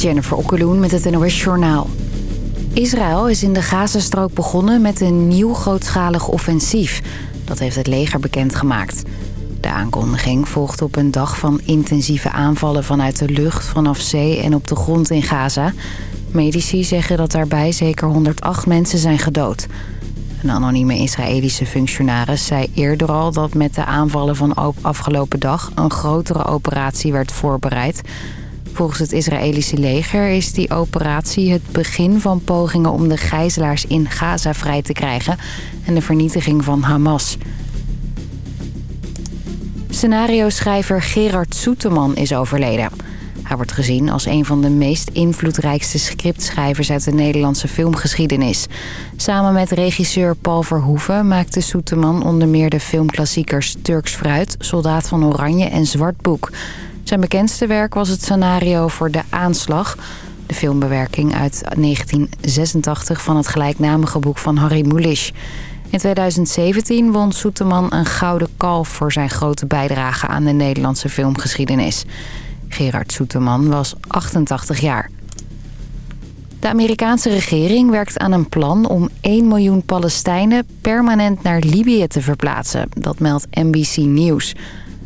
Jennifer Okkeloen met het NOS Journaal. Israël is in de Gazastrook begonnen met een nieuw grootschalig offensief. Dat heeft het leger bekendgemaakt. De aankondiging volgt op een dag van intensieve aanvallen vanuit de lucht, vanaf zee en op de grond in Gaza. Medici zeggen dat daarbij zeker 108 mensen zijn gedood. Een anonieme Israëlische functionaris zei eerder al dat met de aanvallen van afgelopen dag een grotere operatie werd voorbereid. Volgens het Israëlische leger is die operatie het begin van pogingen om de gijzelaars in Gaza vrij te krijgen en de vernietiging van Hamas. Scenario-schrijver Gerard Soeteman is overleden. Hij wordt gezien als een van de meest invloedrijkste scriptschrijvers uit de Nederlandse filmgeschiedenis. Samen met regisseur Paul Verhoeven maakte Soeteman onder meer de filmklassiekers Turks Fruit, Soldaat van Oranje en Zwart Boek. Zijn bekendste werk was het scenario voor De Aanslag... de filmbewerking uit 1986 van het gelijknamige boek van Harry Mulisch. In 2017 won Soeteman een gouden kalf voor zijn grote bijdrage aan de Nederlandse filmgeschiedenis. Gerard Soeteman was 88 jaar. De Amerikaanse regering werkt aan een plan om 1 miljoen Palestijnen permanent naar Libië te verplaatsen. Dat meldt NBC News.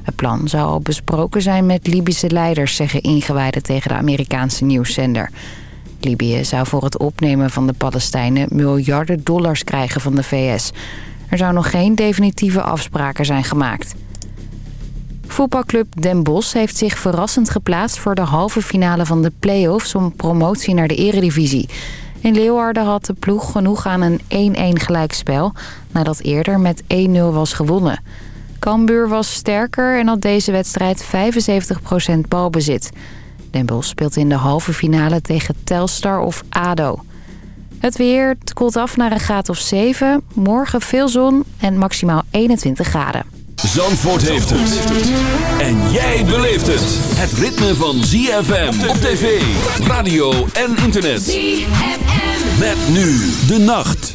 Het plan zou al besproken zijn met Libische leiders, zeggen ingewijden tegen de Amerikaanse nieuwszender. Libië zou voor het opnemen van de Palestijnen miljarden dollars krijgen van de VS. Er zou nog geen definitieve afspraken zijn gemaakt. Voetbalclub Den Bosch heeft zich verrassend geplaatst voor de halve finale van de play-offs om promotie naar de eredivisie. In Leeuwarden had de ploeg genoeg aan een 1-1 gelijkspel nadat eerder met 1-0 was gewonnen. Cambuur was sterker en had deze wedstrijd 75% balbezit. Den Bosch speelt in de halve finale tegen Telstar of ADO. Het weer koelt af naar een graad of 7. Morgen veel zon en maximaal 21 graden. Zandvoort heeft het. En jij beleeft het. Het ritme van ZFM op tv, radio en internet. ZFM. Met nu de nacht.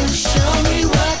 Show me what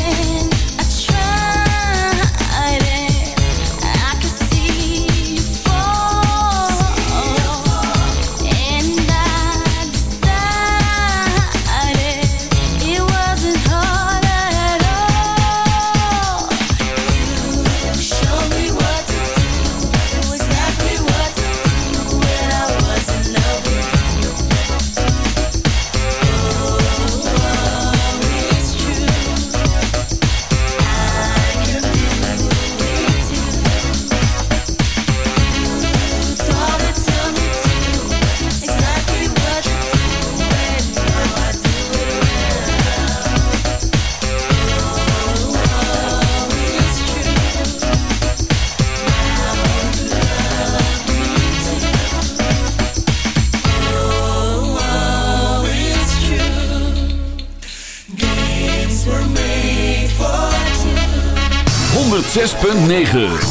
106.9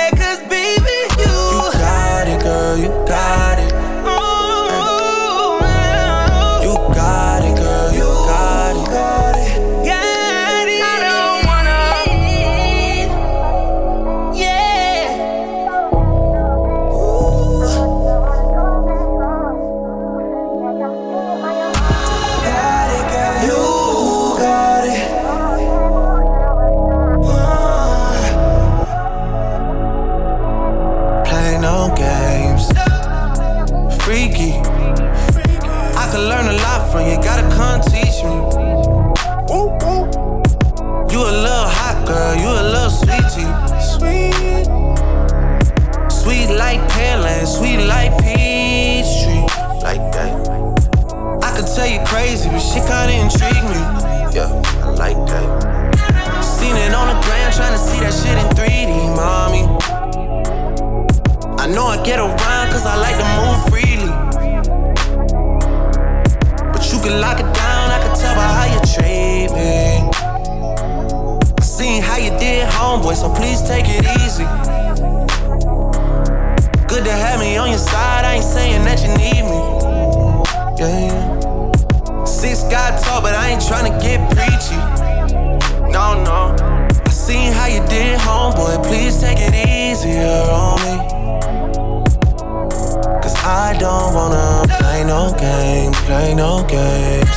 games, play no games.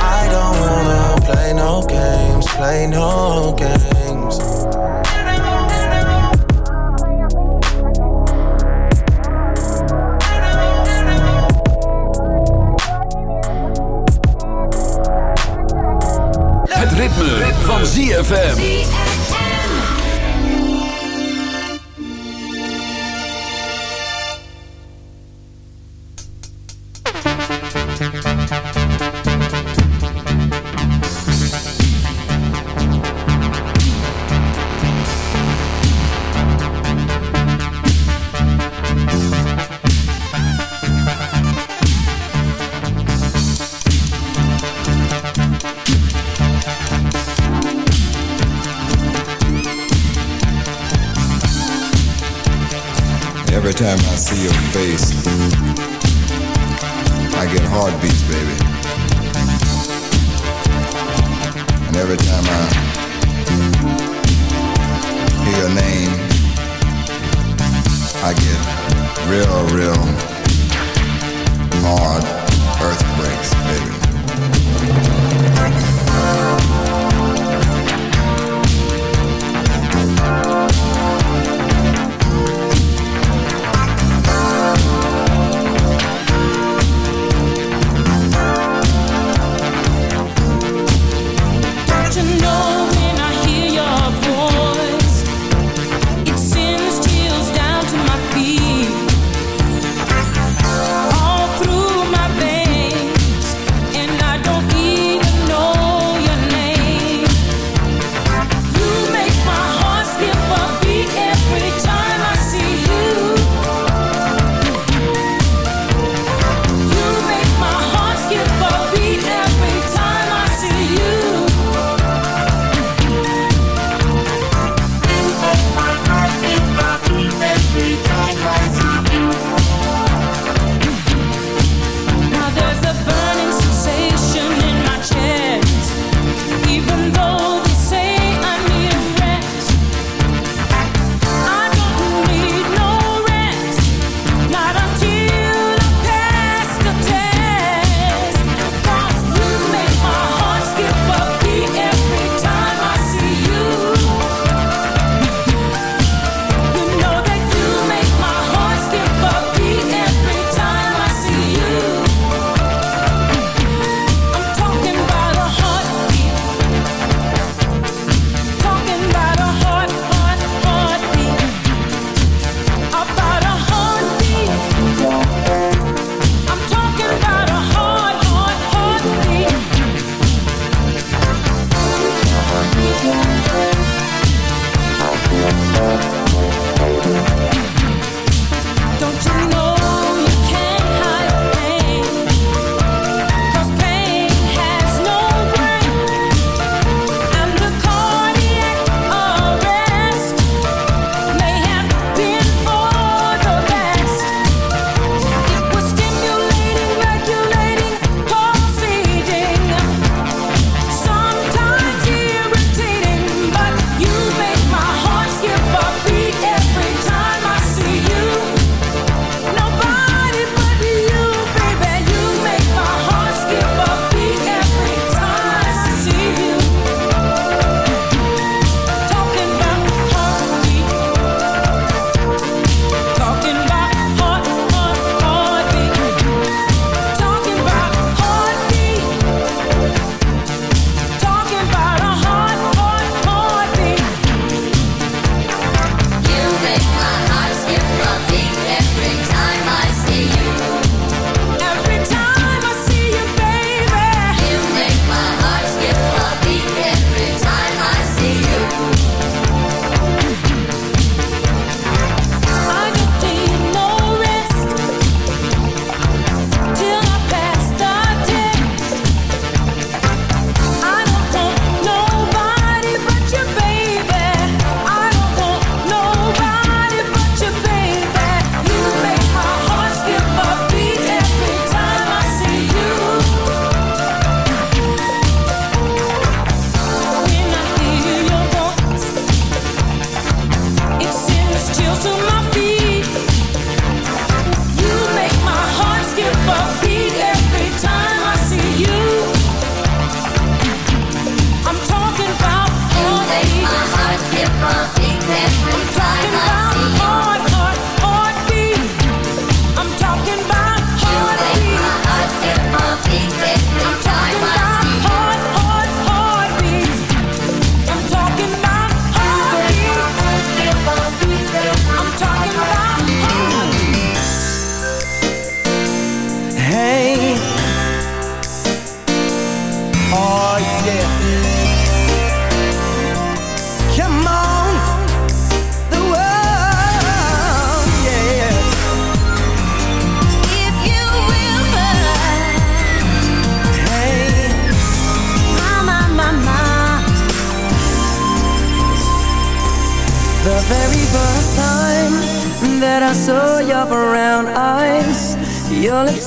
I don't wanna play no games, play no games. Het ritme, ritme. van ZFM. real hard earthquakes, baby.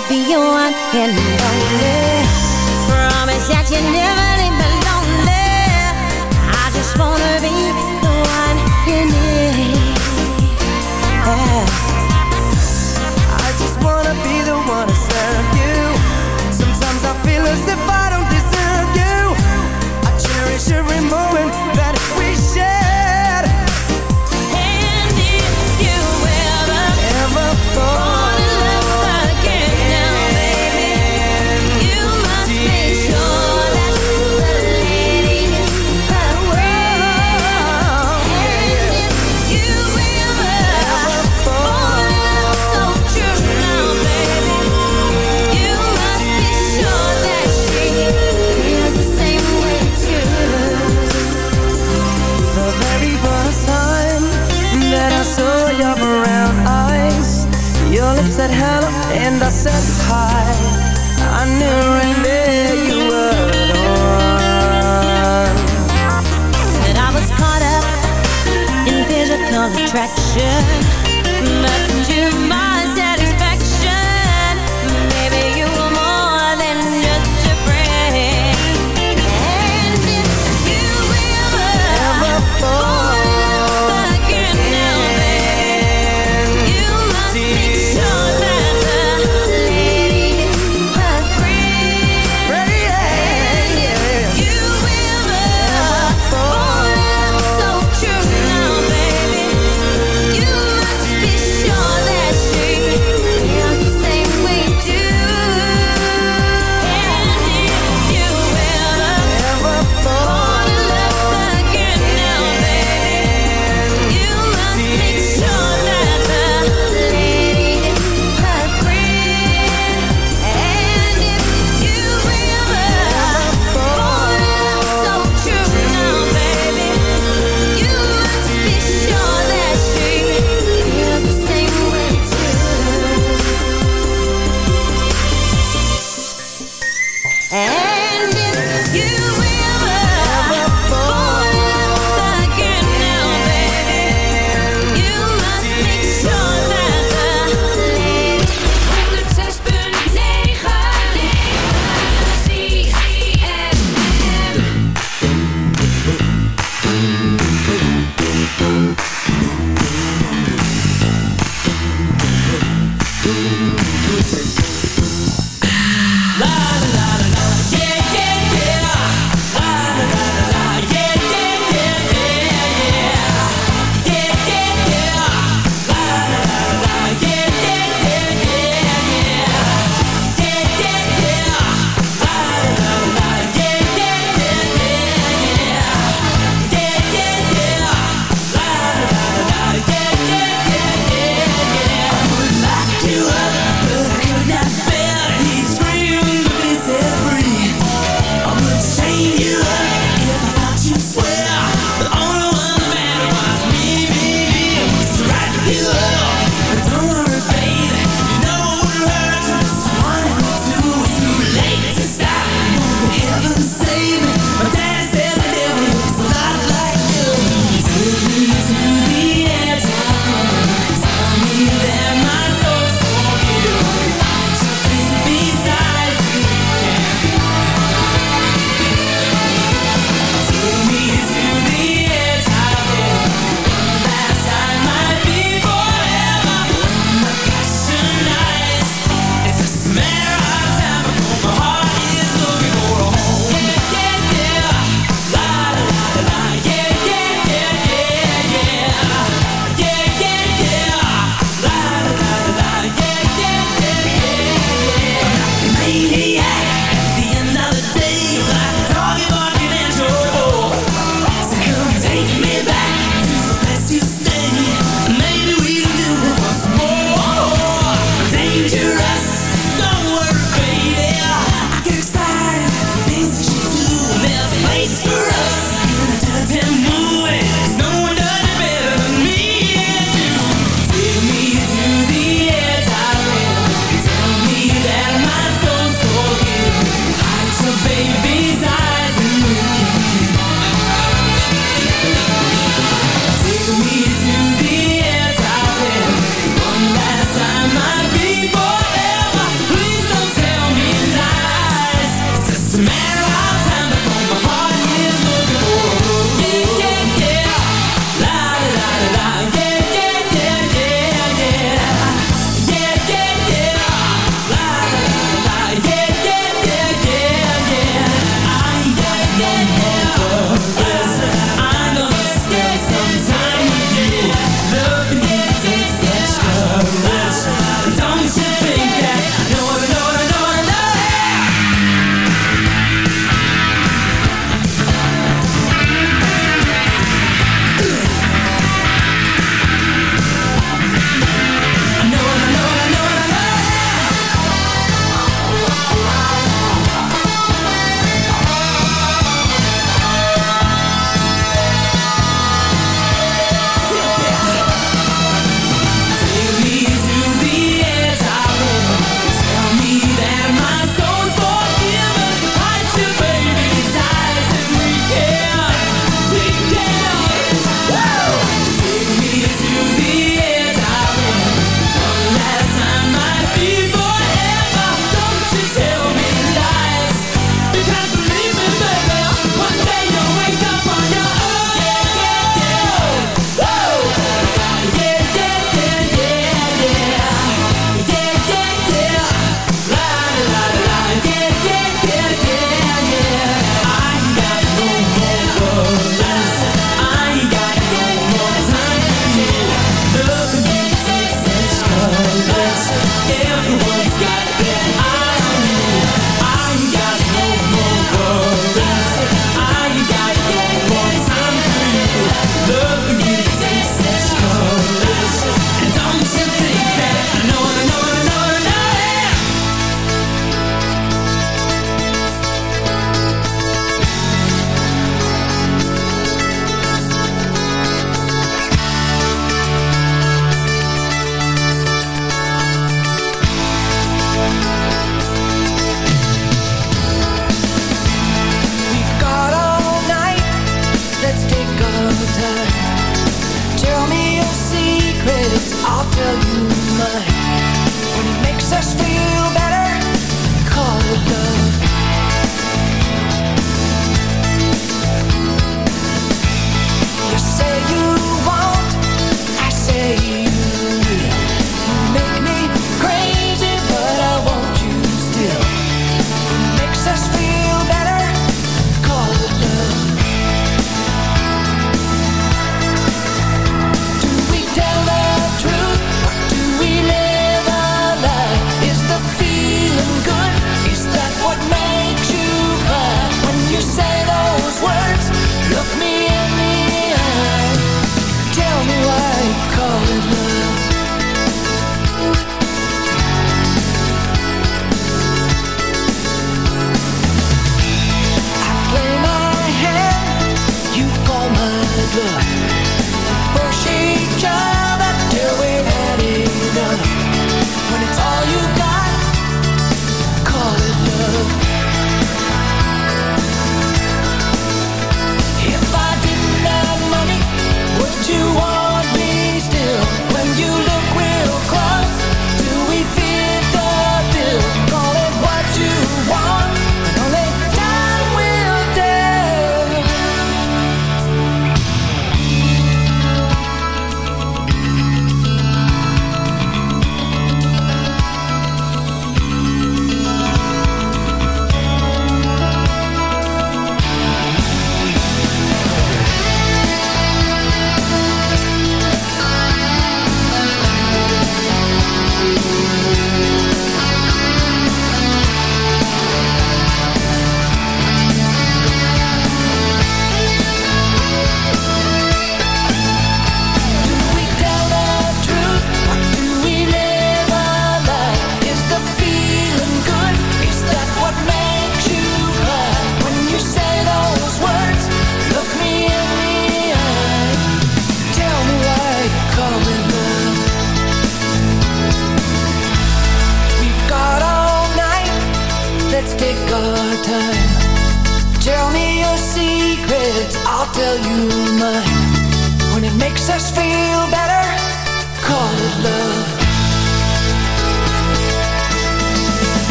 could be your one and only. Promise that you never leave.